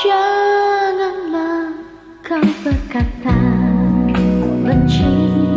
Janganlah kau berkata benci.